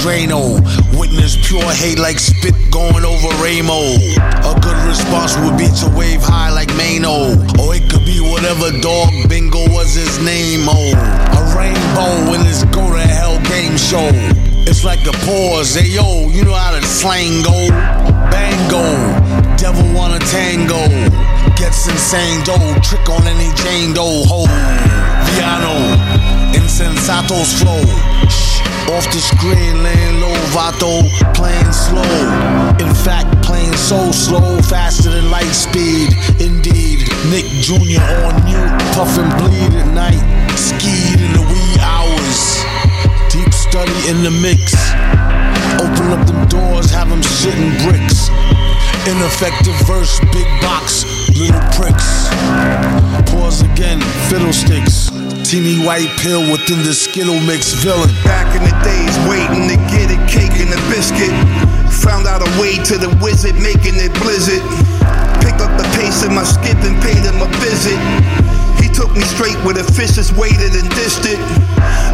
Drano. Witness pure hate like spit going over Ramo. A good response would be to wave high like Mano. Or it could be whatever dog bingo was his name. Oh, a rainbow in this go to hell game show. It's like a pause. Hey yo, you know how the slang go. Bango, devil wanna tango. Gets insane dough, trick on any Jane Doe ho. Viano, insensatos flow. Off the screen, laying low, Vato, playing slow. In fact, playing so slow, faster than light speed. Indeed, Nick Jr. on mute, puff and bleed at night. Skied in the wee hours. Deep study in the mix. Open up them doors, have them shitting bricks. Ineffective verse, big box, Teeny white pill within the Skittle mix villain. Back in the days, waiting to get a cake and a biscuit. Found out a way to the wizard, making it blizzard. Picked up the pace in my skip and paid him a visit. He took me straight where the fishes waited and dished it.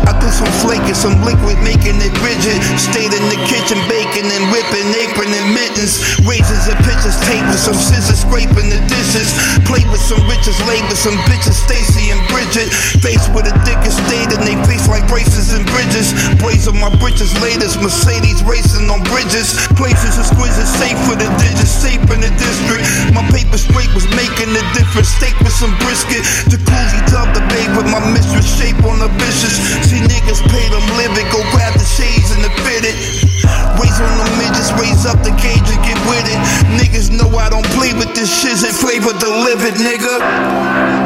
I threw some flake and some liquid, making it rigid. Stayed in the kitchen, baking and whipping, apron and mittens. Raisins and pitchers, tape with some scissors, scraping the dishes. Played with some riches, laid with some bitches, Stacy and Bridget. Faced with a dick and stayed in they face like braces and bridges. Blaze on my britches, latest Mercedes racing on bridges. Places exquisite, safe for the digits, safe in the district. My paper straight was making a difference. Steak with some brisket. Jacuzzi tub the babe with my mistress, shape on the vicious. See niggas pay them living, go grab the shades and the fitted. Raise on the midgets, raise up the cage and get with it. Niggas know I don't play with this shit and flavor delivered, nigga.